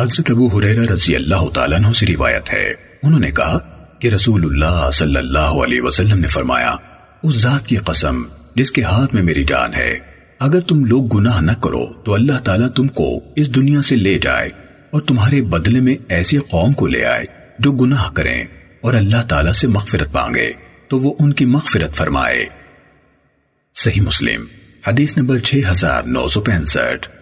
حضرت ابو حریرہ رضی اللہ تعالیٰ عنہ سے روایت ہے۔ انہوں نے کہا کہ رسول اللہ صلی اللہ علیہ وسلم نے فرمایا، اس ذات کی قسم جس کے ہاتھ میں میری جان ہے، اگر تم لوگ گناہ نہ کرو تو اللہ تعالیٰ تم کو اس دنیا سے لے جائے اور تمہارے بدلے میں ایسی قوم کو لے آئے جو گناہ کریں اور اللہ تعالیٰ سے مغفرت مانگے، تو وہ ان کی مغفرت فرمائے۔ صحیح مسلم، حدیث نمبر 6965